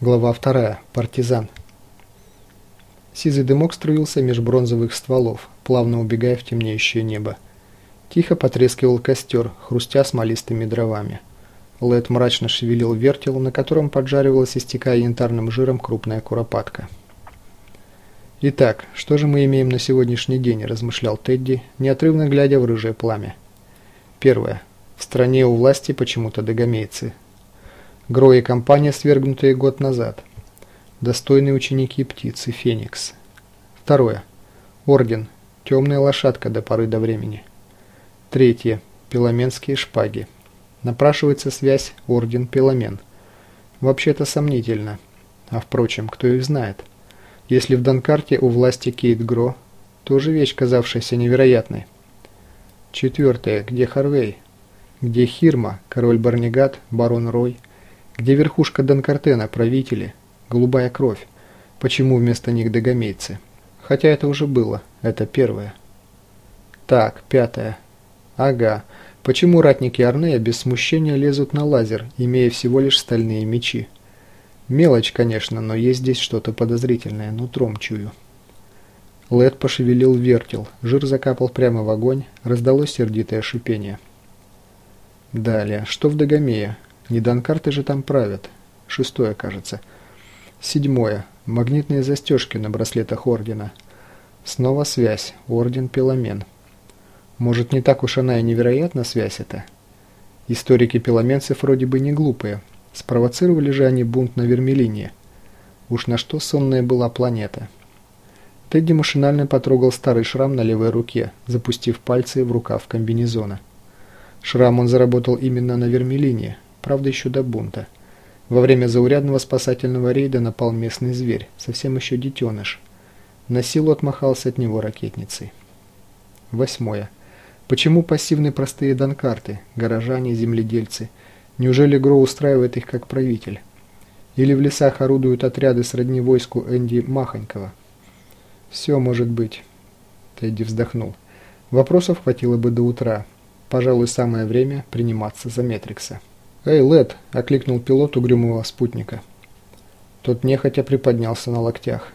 Глава вторая. Партизан. Сизый дымок струился меж бронзовых стволов, плавно убегая в темнеющее небо. Тихо потрескивал костер, хрустя смолистыми дровами. Лед мрачно шевелил вертел, на котором поджаривалась, истекая янтарным жиром, крупная куропатка. «Итак, что же мы имеем на сегодняшний день?» – размышлял Тедди, неотрывно глядя в рыжее пламя. Первое. В стране у власти почему-то догомейцы. Гро и компания, свергнутые год назад. Достойные ученики птицы Феникс. Второе. Орден. Темная лошадка до поры до времени. Третье. Пеломенские шпаги. Напрашивается связь Орден-Пеломен. Вообще-то сомнительно. А впрочем, кто их знает? Если в Донкарте у власти Кейт Гро, тоже вещь, казавшаяся невероятной. Четвертое. Где Харвей? Где Хирма, король Барнигат, барон Рой – где верхушка Донкартена, правители? Голубая кровь. Почему вместо них догомейцы? Хотя это уже было. Это первое. Так, пятое. Ага. Почему ратники Арнея без смущения лезут на лазер, имея всего лишь стальные мечи? Мелочь, конечно, но есть здесь что-то подозрительное, нутром чую. Лед пошевелил вертел, жир закапал прямо в огонь, раздалось сердитое шипение. Далее, что в Дагомее? Не Донкарты же там правят. Шестое, кажется. Седьмое. Магнитные застежки на браслетах Ордена. Снова связь. Орден Пеломен. Может, не так уж она и невероятна связь эта? Историки пеломенцев вроде бы не глупые. Спровоцировали же они бунт на Вермелине. Уж на что сонная была планета. Тедди машинально потрогал старый шрам на левой руке, запустив пальцы в рукав комбинезона. Шрам он заработал именно на Вермелине, правда еще до бунта. Во время заурядного спасательного рейда напал местный зверь, совсем еще детеныш. На силу отмахался от него ракетницей. Восьмое. Почему пассивны простые донкарты, горожане, земледельцы? Неужели Гро устраивает их как правитель? Или в лесах орудуют отряды сродни войску Энди Махонькова? Все может быть. Тедди вздохнул. Вопросов хватило бы до утра. Пожалуй, самое время приниматься за Метрикса. «Эй, Лед!» – окликнул пилот угрюмого спутника. Тот нехотя приподнялся на локтях.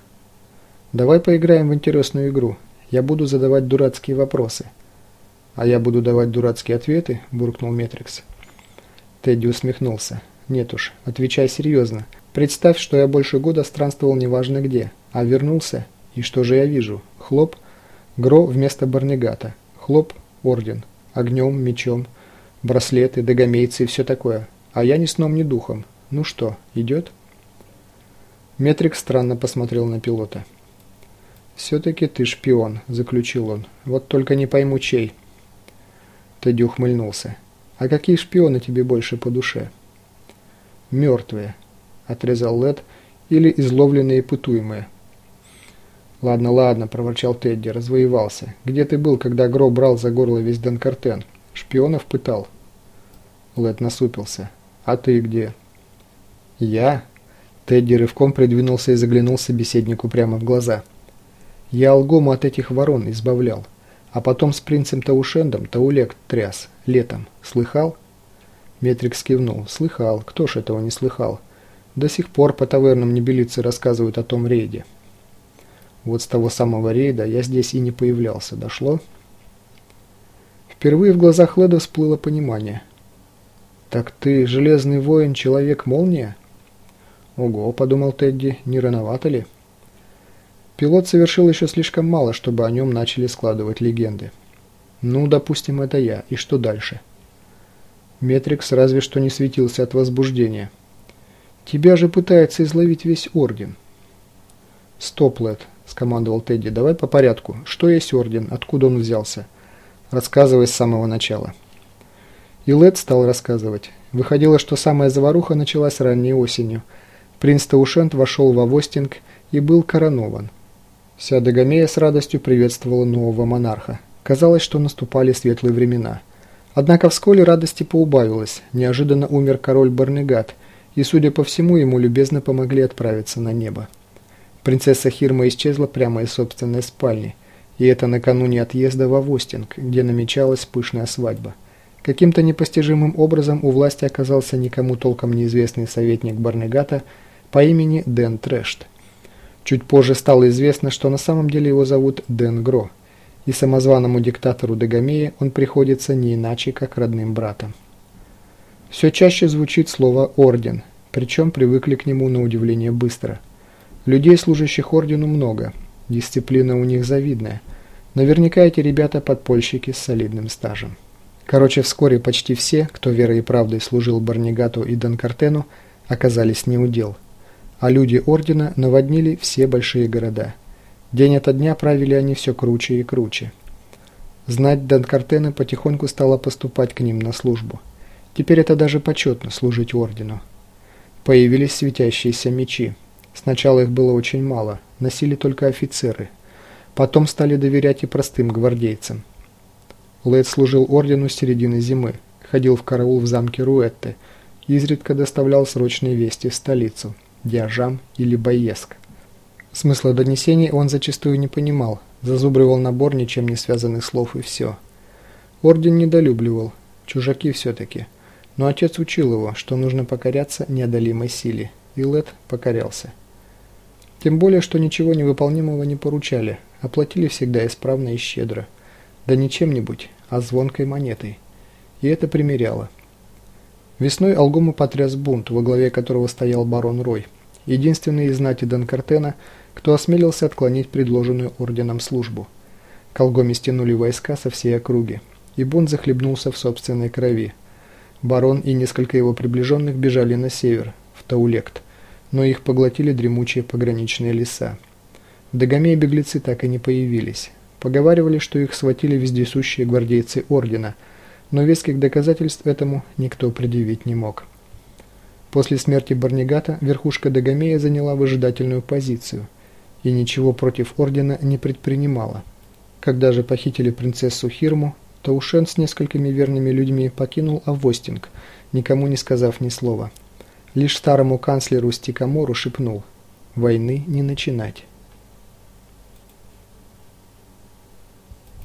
«Давай поиграем в интересную игру. Я буду задавать дурацкие вопросы». «А я буду давать дурацкие ответы?» – буркнул Метрикс. Тедди усмехнулся. «Нет уж, отвечай серьезно. Представь, что я больше года странствовал неважно где, а вернулся, и что же я вижу? Хлоп, Гро вместо Барнегата. Хлоп, Орден. Огнем, мечом». Браслеты, догомейцы и все такое. А я ни сном, ни духом. Ну что, идет?» Метрик странно посмотрел на пилота. «Все-таки ты шпион», – заключил он. «Вот только не пойму, чей». Тедди ухмыльнулся. «А какие шпионы тебе больше по душе?» «Мертвые», – отрезал Лед, – «или изловленные пытуемые». «Ладно, ладно», – проворчал Тедди, – развоевался. «Где ты был, когда Гро брал за горло весь Донкартен?» Шпионов пытал. Лед насупился. А ты где? Я? Тедди рывком придвинулся и заглянул собеседнику прямо в глаза. Я Алгому от этих ворон избавлял. А потом с принцем Таушендом Таулек тряс. Летом. Слыхал? Метрикс кивнул. Слыхал. Кто ж этого не слыхал? До сих пор по тавернам небелицы рассказывают о том рейде. Вот с того самого рейда я здесь и не появлялся. Дошло? Впервые в глазах Леда всплыло понимание. «Так ты, железный воин, человек-молния?» «Ого», — подумал Тедди, — «не рановато ли?» Пилот совершил еще слишком мало, чтобы о нем начали складывать легенды. «Ну, допустим, это я. И что дальше?» Метрикс разве что не светился от возбуждения. «Тебя же пытается изловить весь Орден». «Стоп, Лед», — скомандовал Тедди, — «давай по порядку. Что есть Орден? Откуда он взялся?» Рассказывай с самого начала. И Лед стал рассказывать. Выходило, что самая заваруха началась ранней осенью. Принц Таушент вошел в Авостинг и был коронован. Вся Дагомея с радостью приветствовала нового монарха. Казалось, что наступали светлые времена. Однако вскоре радости поубавилось. Неожиданно умер король Барнегат, и, судя по всему, ему любезно помогли отправиться на небо. Принцесса Хирма исчезла прямо из собственной спальни – и это накануне отъезда в Авостинг, где намечалась пышная свадьба. Каким-то непостижимым образом у власти оказался никому толком неизвестный советник Барнегата по имени Дэн Трэшт. Чуть позже стало известно, что на самом деле его зовут Дэн Гро, и самозваному диктатору Дагомея он приходится не иначе, как родным братом. Все чаще звучит слово «орден», причем привыкли к нему на удивление быстро. Людей, служащих ордену, много, дисциплина у них завидная. Наверняка эти ребята подпольщики с солидным стажем. Короче, вскоре почти все, кто верой и правдой служил Барнигату и Донкартену, оказались неудел. А люди Ордена наводнили все большие города. День ото дня правили они все круче и круче. Знать Донкартена потихоньку стала поступать к ним на службу. Теперь это даже почетно служить Ордену. Появились светящиеся мечи. Сначала их было очень мало, носили только офицеры. Потом стали доверять и простым гвардейцам. Лэд служил ордену с середины зимы, ходил в караул в замке Руэтте, изредка доставлял срочные вести в столицу, Диажам или Байеск. Смысла донесений он зачастую не понимал, зазубривал набор ничем не связанных слов и все. Орден недолюбливал, чужаки все-таки. Но отец учил его, что нужно покоряться неодолимой силе, и Лед покорялся. Тем более, что ничего невыполнимого не поручали, оплатили всегда исправно и щедро – да не чем-нибудь, а звонкой монетой. И это примеряло. Весной Алгому потряс бунт, во главе которого стоял барон Рой, единственный из знати Донкартена, кто осмелился отклонить предложенную орденом службу. К Алгоме стянули войска со всей округи, и бунт захлебнулся в собственной крови. Барон и несколько его приближенных бежали на север, в Таулект, но их поглотили дремучие пограничные леса. В беглецы так и не появились. Поговаривали, что их схватили вездесущие гвардейцы ордена, но веских доказательств этому никто предъявить не мог. После смерти Барнигата верхушка Дагомея заняла выжидательную позицию и ничего против ордена не предпринимала. Когда же похитили принцессу Хирму, Таушен с несколькими верными людьми покинул Авостинг, никому не сказав ни слова. Лишь старому канцлеру Стикамору шепнул «Войны не начинать».